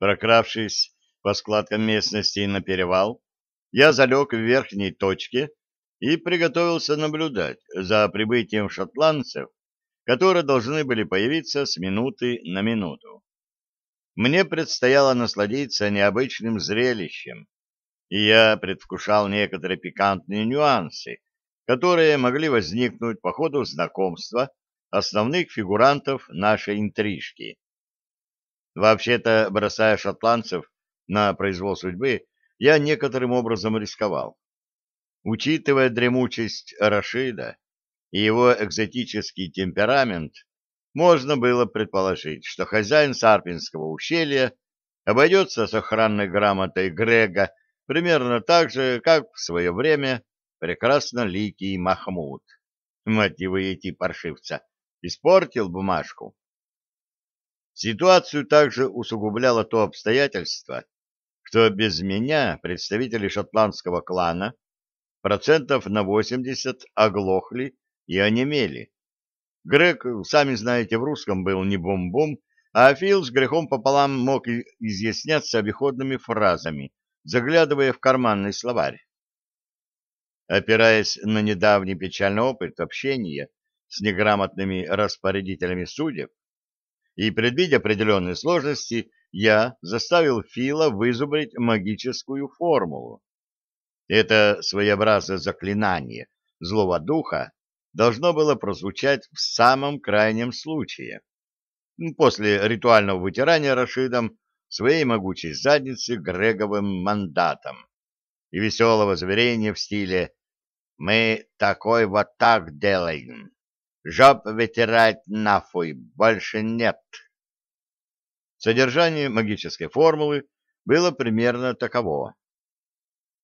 Прокравшись по складкам местности на перевал, я залег в верхней точке и приготовился наблюдать за прибытием шотландцев, которые должны были появиться с минуты на минуту. Мне предстояло насладиться необычным зрелищем, и я предвкушал некоторые пикантные нюансы, которые могли возникнуть по ходу знакомства основных фигурантов нашей интрижки. Вообще-то, бросая шотландцев на произвол судьбы, я некоторым образом рисковал. Учитывая дремучесть Рашида и его экзотический темперамент, можно было предположить, что хозяин Сарпинского ущелья обойдется с охранной грамотой Грега примерно так же, как в свое время прекрасно ликий Махмуд. Его эти паршивца, испортил бумажку. Ситуацию также усугубляло то обстоятельство, что без меня представители шотландского клана процентов на 80 оглохли и онемели. Грег, сами знаете, в русском был не бум-бум, а Фил с грехом пополам мог изъясняться обиходными фразами, заглядывая в карманный словарь. Опираясь на недавний печальный опыт общения с неграмотными распорядителями судеб, и, предвидя определенные сложности, я заставил Фила вызубрить магическую формулу. Это своеобразное заклинание злого духа должно было прозвучать в самом крайнем случае. После ритуального вытирания Рашидом своей могучей задницы Греговым мандатом и веселого заверения в стиле «Мы такой вот так делаем». Жоп вытирать нафуй, больше нет. Содержание магической формулы было примерно таково.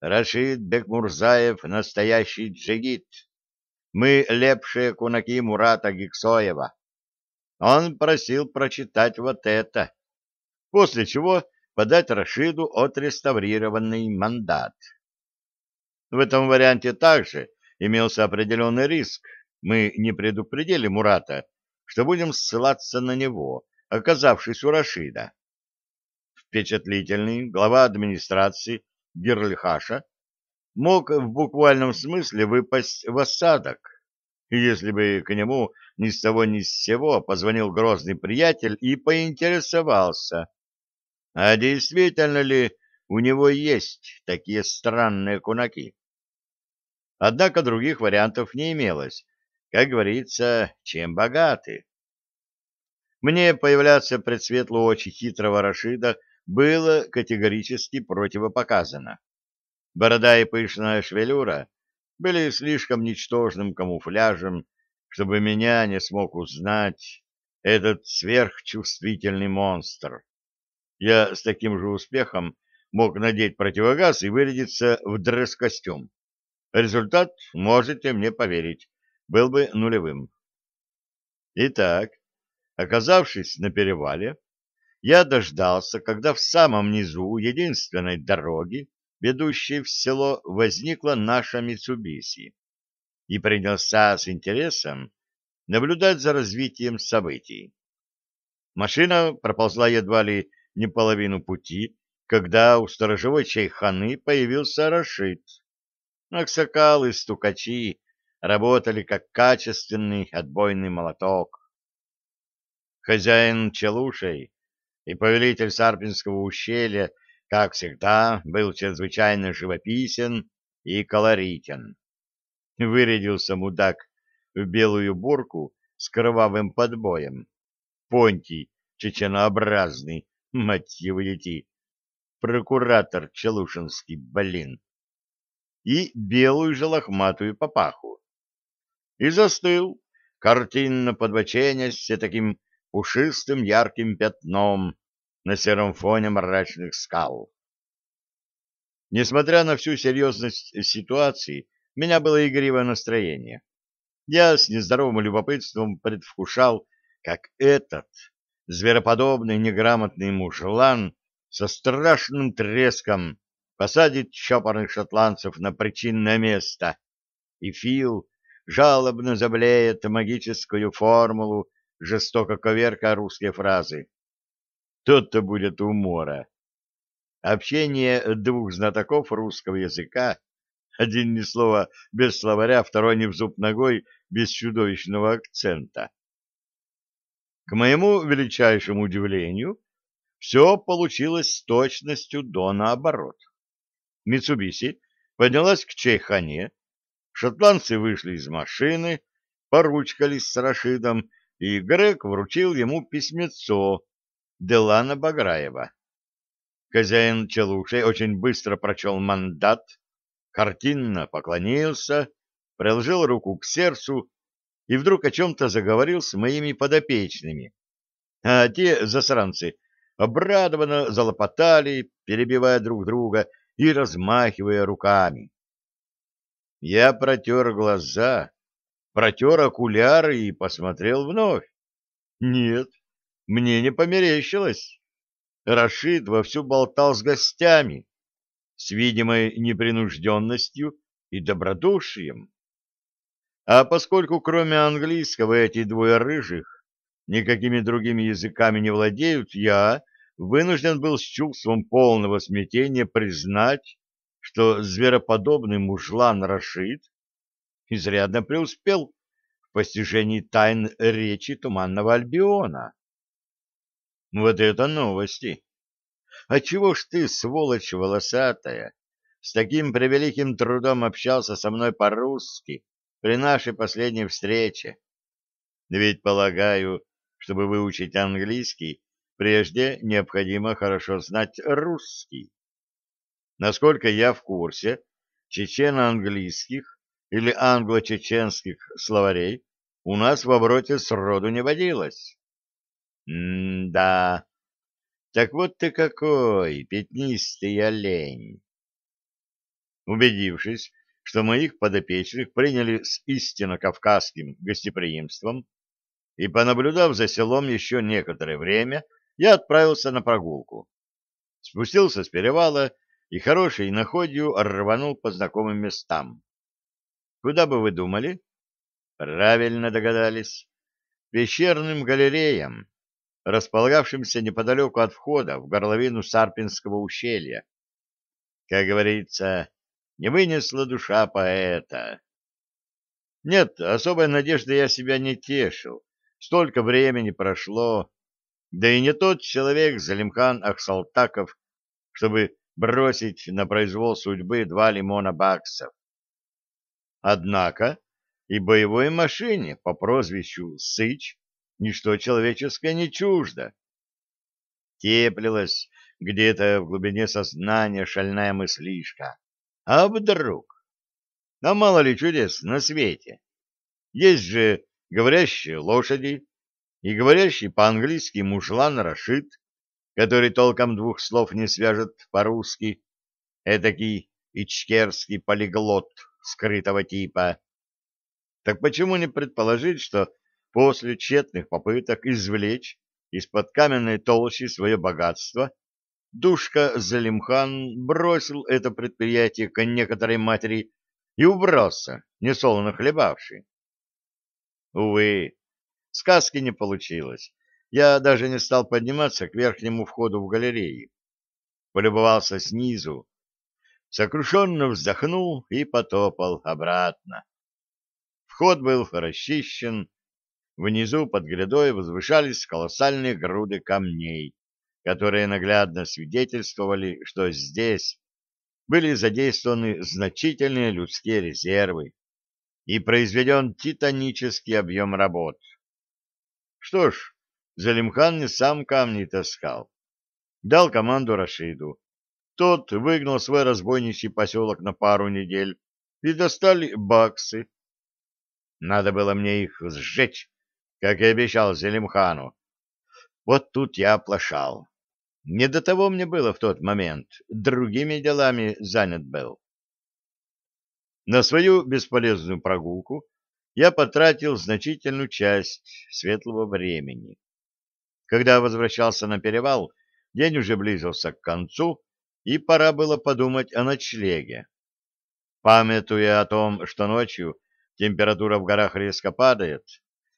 Рашид Бекмурзаев — настоящий джигит. Мы лепшие кунаки Мурата Гиксоева. Он просил прочитать вот это, после чего подать Рашиду отреставрированный мандат. В этом варианте также имелся определенный риск, мы не предупредили Мурата, что будем ссылаться на него, оказавшись у Рашида. Впечатлительный глава администрации Герлихаша мог в буквальном смысле выпасть в осадок, если бы к нему ни с того ни с сего позвонил грозный приятель и поинтересовался, а действительно ли у него есть такие странные кунаки. Однако других вариантов не имелось, как говорится, чем богаты. Мне появляться пред светло очи хитрого Рашида было категорически противопоказано. Борода и пышная шевелюра были слишком ничтожным камуфляжем, чтобы меня не смог узнать этот сверхчувствительный монстр. Я с таким же успехом мог надеть противогаз и вырядиться в дресс-костюм. Результат, можете мне поверить, был бы нулевым. Итак, оказавшись на перевале, я дождался, когда в самом низу единственной дороги, ведущей в село, возникла наша Митсубиси, и принялся с интересом наблюдать за развитием событий. Машина проползла едва ли не половину пути, когда у сторожевой чайханы появился Рашид. Аксакалы стукачи работали как качественный отбойный молоток. Хозяин Челушей и повелитель Сарпинского ущелья, как всегда, был чрезвычайно живописен и колоритен. Вырядился мудак в белую бурку с кровавым подбоем. Понтий чеченообразный, мать его дети, прокуратор Челушинский, блин, и белую же лохматую папаху и застыл, картинно подбоченясь таким пушистым ярким пятном на сером фоне мрачных скал. Несмотря на всю серьезность ситуации, у меня было игривое настроение. Я с нездоровым любопытством предвкушал, как этот звероподобный неграмотный мужлан со страшным треском посадит чопорных шотландцев на причинное место, и Фил жалобно заблеет магическую формулу, жестоко коверка русские фразы. тот-то будет умора. Общение двух знатоков русского языка, один ни слова без словаря, второй не в зуб ногой, без чудовищного акцента. К моему величайшему удивлению, все получилось с точностью до наоборот. Митсубиси поднялась к чайхане, шотландцы вышли из машины, поручкались с Рашидом, и Грег вручил ему письмецо Делана Баграева. Хозяин Челуши очень быстро прочел мандат, картинно поклонился, приложил руку к сердцу и вдруг о чем-то заговорил с моими подопечными. А те засранцы обрадованно залопотали, перебивая друг друга и размахивая руками. Я протер глаза, протер окуляры и посмотрел вновь. Нет, мне не померещилось. Рашид вовсю болтал с гостями, с видимой непринужденностью и добродушием. А поскольку кроме английского эти двое рыжих никакими другими языками не владеют, я вынужден был с чувством полного смятения признать, что звероподобный мужлан Рашид изрядно преуспел в постижении тайн речи Туманного Альбиона. Вот это новости! А чего ж ты, сволочь волосатая, с таким превеликим трудом общался со мной по-русски при нашей последней встрече? Ведь, полагаю, чтобы выучить английский, прежде необходимо хорошо знать русский. Насколько я в курсе, чечено-английских или англо-чеченских словарей у нас в обороте сроду не водилось. М-да. Так вот ты какой, пятнистый олень. Убедившись, что моих подопечных приняли с истинно кавказским гостеприимством, и понаблюдав за селом еще некоторое время, я отправился на прогулку. Спустился с перевала и хорошей находью рванул по знакомым местам. Куда бы вы думали? Правильно догадались. Пещерным галереям, располагавшимся неподалеку от входа в горловину Сарпинского ущелья. Как говорится, не вынесла душа поэта. Нет, особой надежды я себя не тешил. Столько времени прошло, да и не тот человек Залимхан Ахсалтаков, чтобы бросить на произвол судьбы два лимона баксов. Однако и боевой машине по прозвищу Сыч ничто человеческое не чуждо. Теплилась где-то в глубине сознания шальная мыслишка. А вдруг? А мало ли чудес на свете. Есть же говорящие лошади и говорящий по-английски мужлан Рашид, который толком двух слов не свяжет по-русски, этакий ичкерский полиглот скрытого типа. Так почему не предположить, что После тщетных попыток извлечь из-под каменной толщи свое богатство, Душка Залимхан бросил это предприятие к некоторой матери и убрался, несолоно хлебавший. Увы, сказки не получилось. Я даже не стал подниматься к верхнему входу в галерею. Полюбовался снизу, сокрушенно вздохнул и потопал обратно. Вход был расчищен, Внизу под грядой возвышались колоссальные груды камней, которые наглядно свидетельствовали, что здесь были задействованы значительные людские резервы и произведен титанический объем работ. Что ж, Залимхан не сам камни таскал. Дал команду Рашиду. Тот выгнал свой разбойничий поселок на пару недель, и достали баксы. Надо было мне их сжечь, как и обещал Зелимхану. Вот тут я оплошал. Не до того мне было в тот момент, другими делами занят был. На свою бесполезную прогулку я потратил значительную часть светлого времени. Когда возвращался на перевал, день уже близился к концу, и пора было подумать о ночлеге. Памятуя о том, что ночью температура в горах резко падает,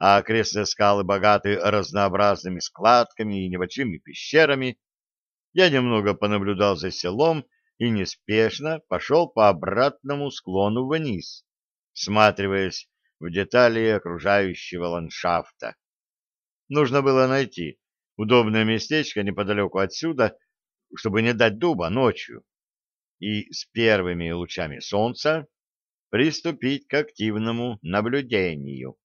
а окрестные скалы богаты разнообразными складками и небольшими пещерами, я немного понаблюдал за селом и неспешно пошел по обратному склону вниз, всматриваясь в детали окружающего ландшафта. Нужно было найти удобное местечко неподалеку отсюда, чтобы не дать дуба ночью, и с первыми лучами солнца приступить к активному наблюдению.